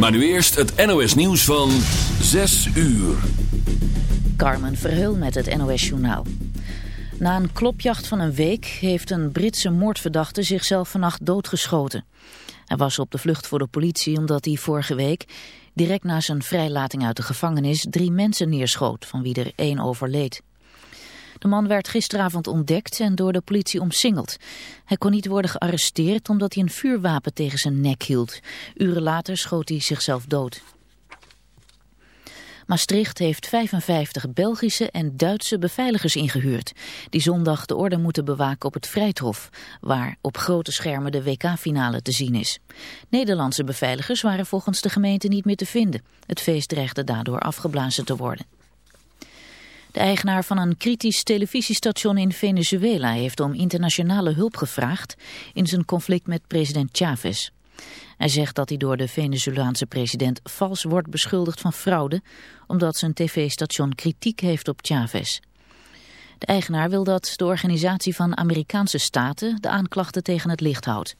Maar nu eerst het NOS nieuws van 6 uur. Carmen Verheul met het NOS journaal. Na een klopjacht van een week heeft een Britse moordverdachte zichzelf vannacht doodgeschoten. Hij was op de vlucht voor de politie omdat hij vorige week, direct na zijn vrijlating uit de gevangenis, drie mensen neerschoot, van wie er één overleed. De man werd gisteravond ontdekt en door de politie omsingeld. Hij kon niet worden gearresteerd omdat hij een vuurwapen tegen zijn nek hield. Uren later schoot hij zichzelf dood. Maastricht heeft 55 Belgische en Duitse beveiligers ingehuurd... die zondag de orde moeten bewaken op het Vrijthof... waar op grote schermen de WK-finale te zien is. Nederlandse beveiligers waren volgens de gemeente niet meer te vinden. Het feest dreigde daardoor afgeblazen te worden. De eigenaar van een kritisch televisiestation in Venezuela heeft om internationale hulp gevraagd in zijn conflict met president Chavez. Hij zegt dat hij door de Venezolaanse president vals wordt beschuldigd van fraude, omdat zijn tv-station kritiek heeft op Chavez. De eigenaar wil dat de organisatie van Amerikaanse staten de aanklachten tegen het licht houdt.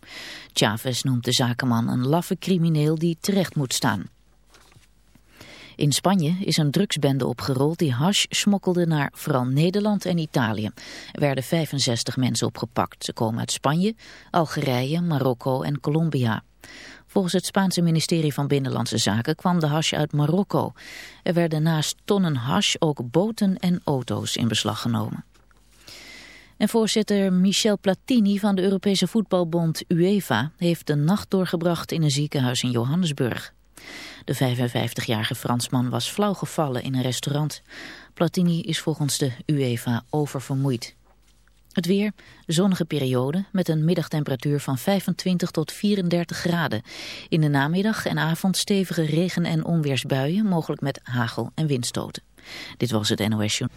Chavez noemt de zakenman een laffe crimineel die terecht moet staan. In Spanje is een drugsbende opgerold die hash smokkelde naar vooral Nederland en Italië. Er werden 65 mensen opgepakt. Ze komen uit Spanje, Algerije, Marokko en Colombia. Volgens het Spaanse ministerie van Binnenlandse Zaken kwam de hash uit Marokko. Er werden naast tonnen hash ook boten en auto's in beslag genomen. En voorzitter Michel Platini van de Europese voetbalbond UEFA heeft de nacht doorgebracht in een ziekenhuis in Johannesburg. De 55-jarige Fransman was flauw gevallen in een restaurant. Platini is volgens de UEFA oververmoeid. Het weer, zonnige periode met een middagtemperatuur van 25 tot 34 graden. In de namiddag en avond stevige regen- en onweersbuien, mogelijk met hagel en windstoten. Dit was het NOS Journal.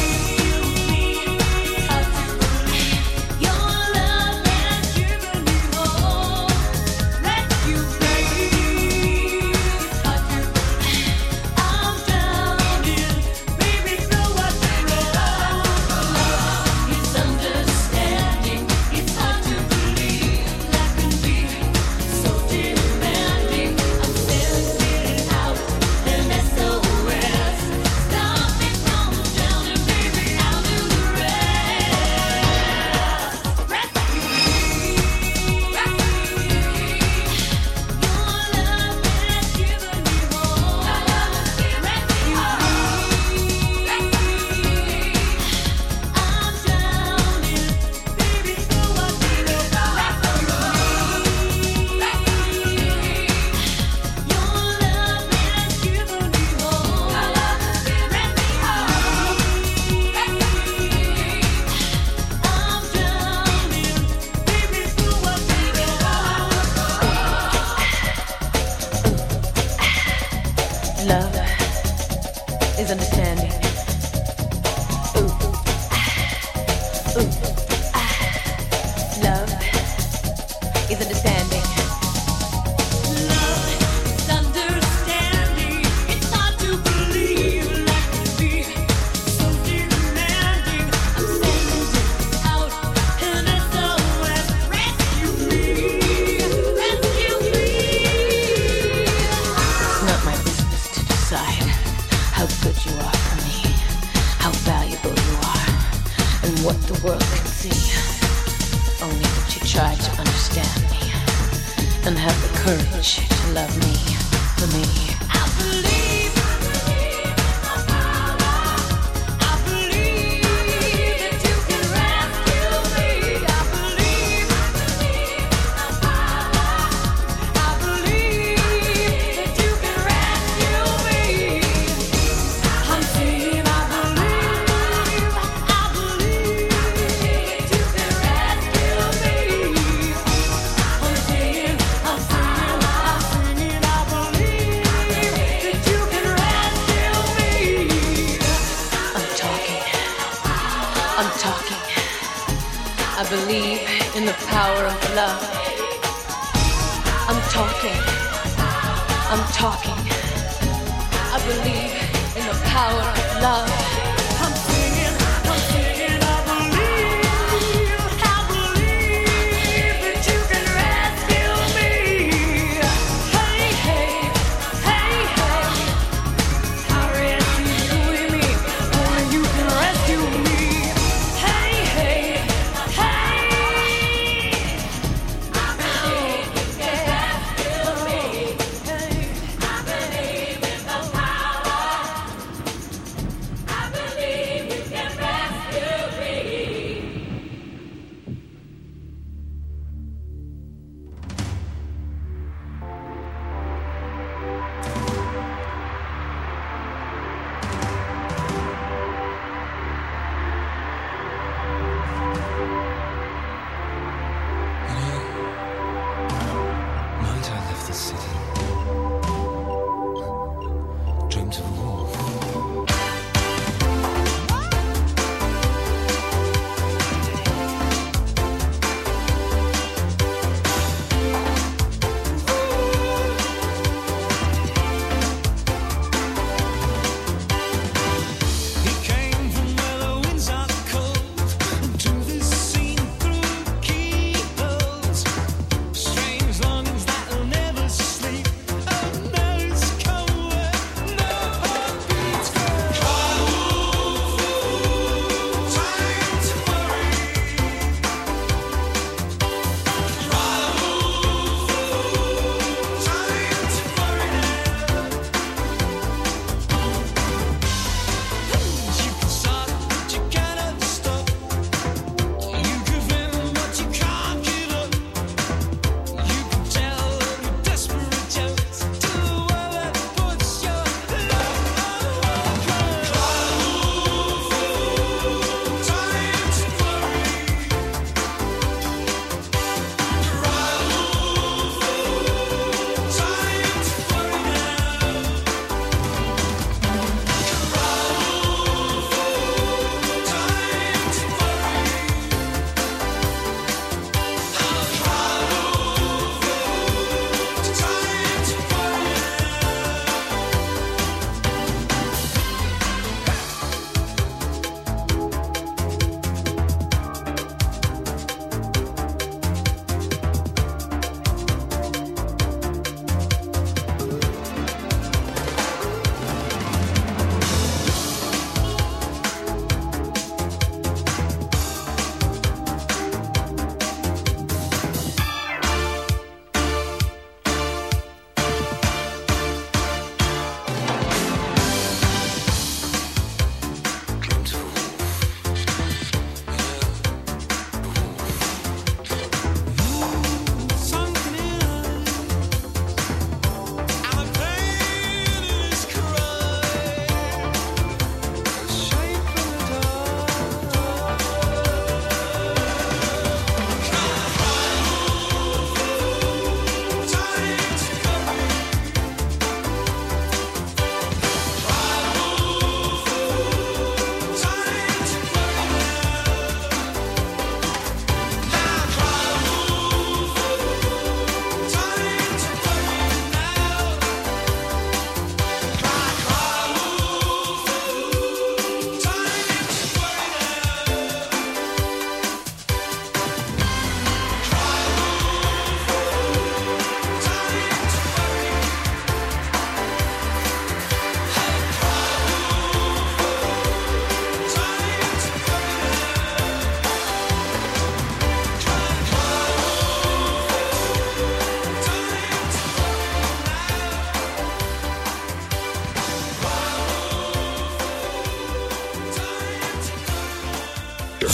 Ooh,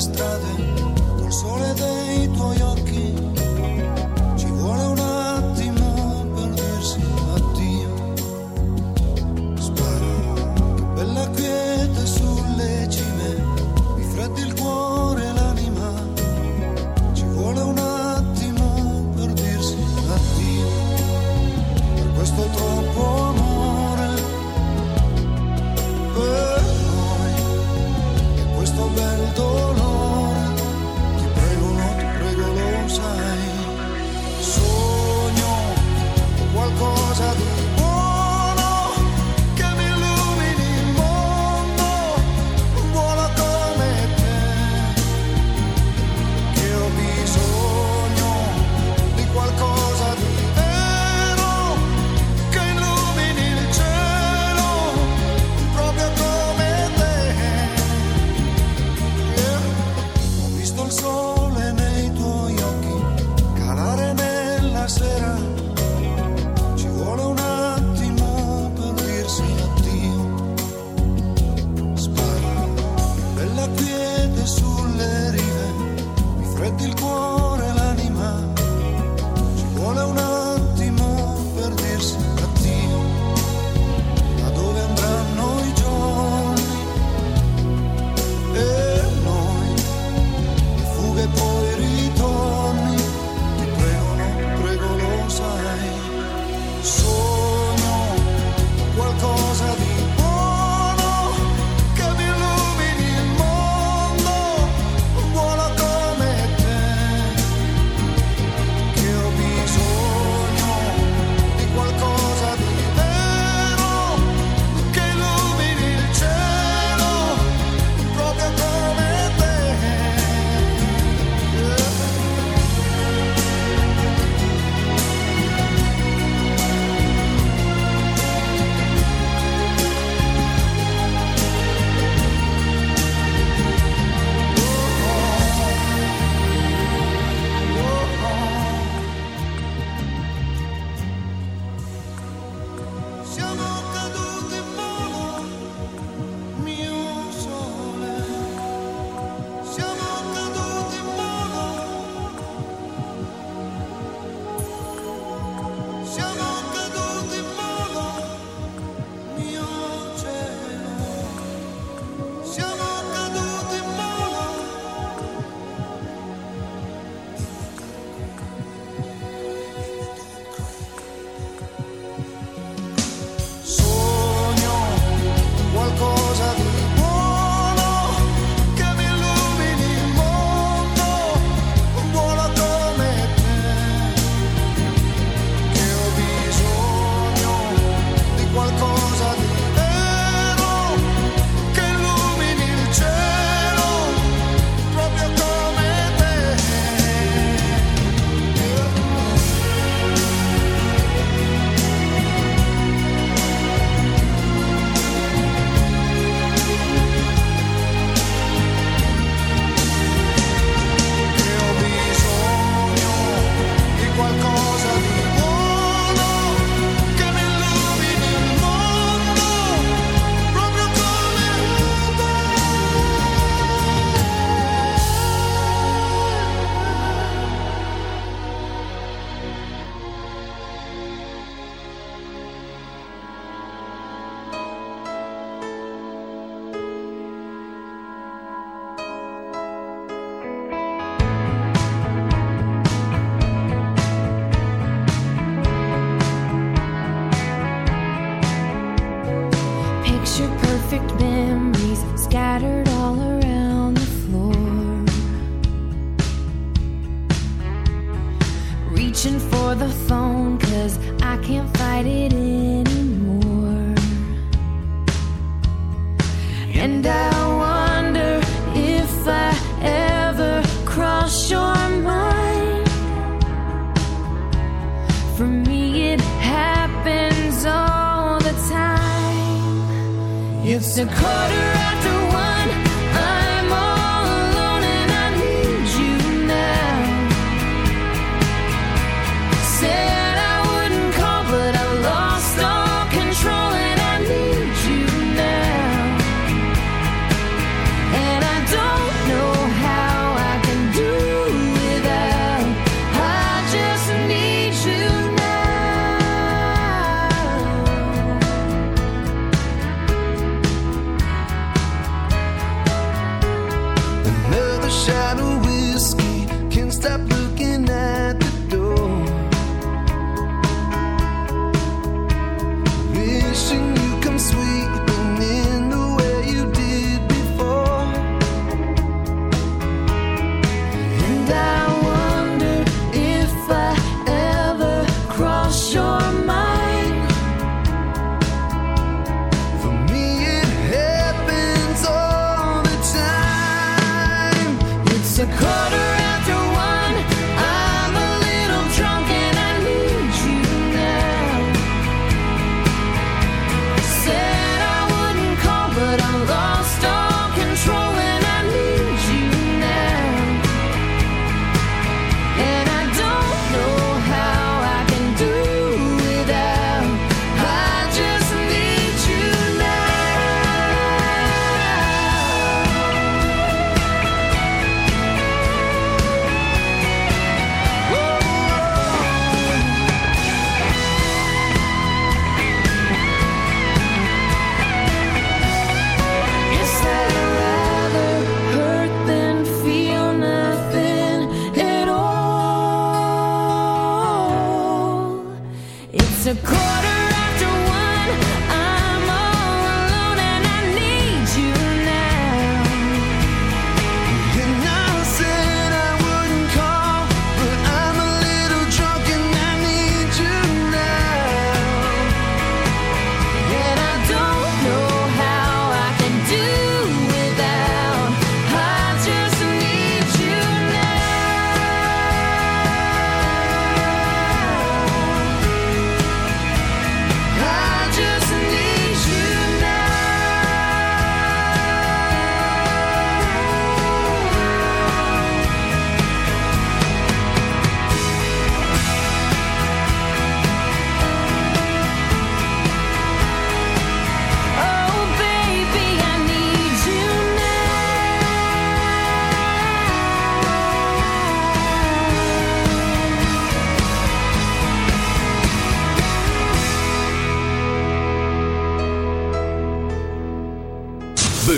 strade col sole dei tuoi occhi.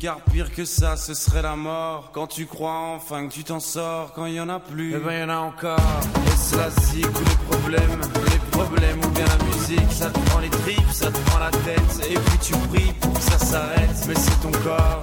car pire que ça, ce serait la mort. Quand tu crois enfin que tu t'en sors, quand il y en a plus, eh ben y en a encore. Et cela zig ou les problèmes, les problèmes ou bien la musique, ça te prend les tripes, ça te prend la tête. Et puis tu pries pour que ça s'arrête. Mais c'est ton corps,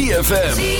ZFM.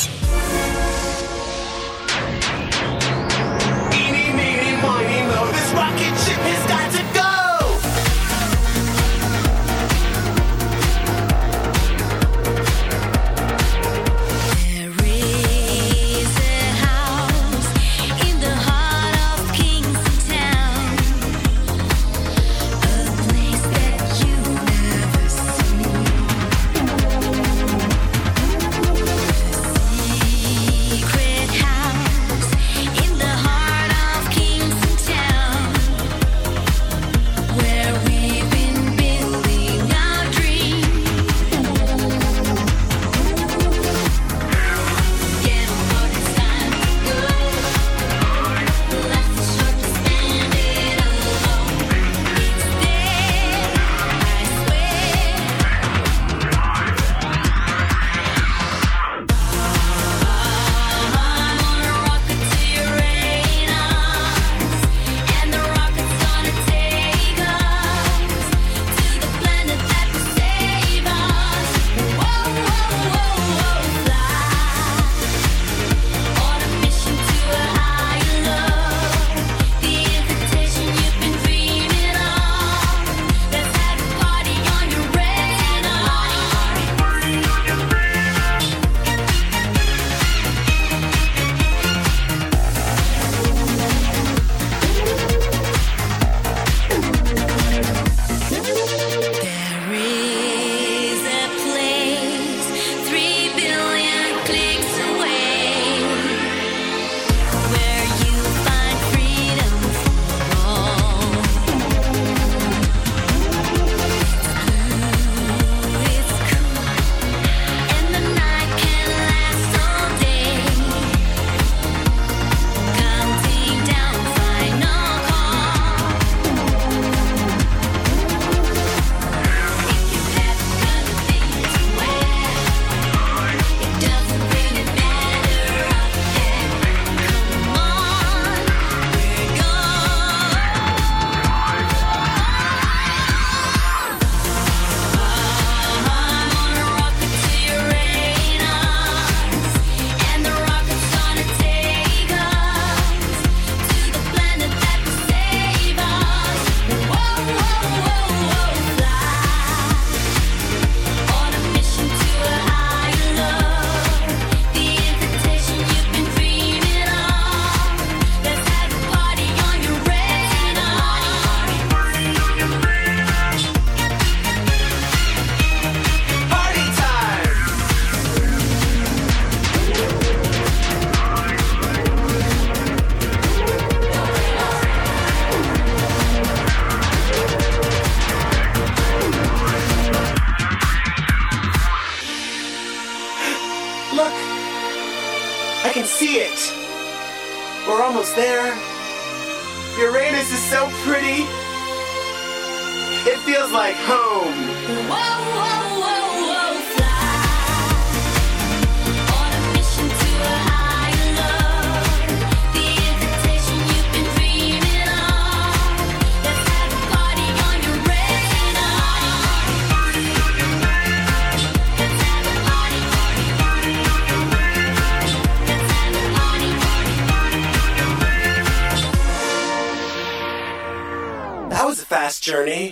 fast journey.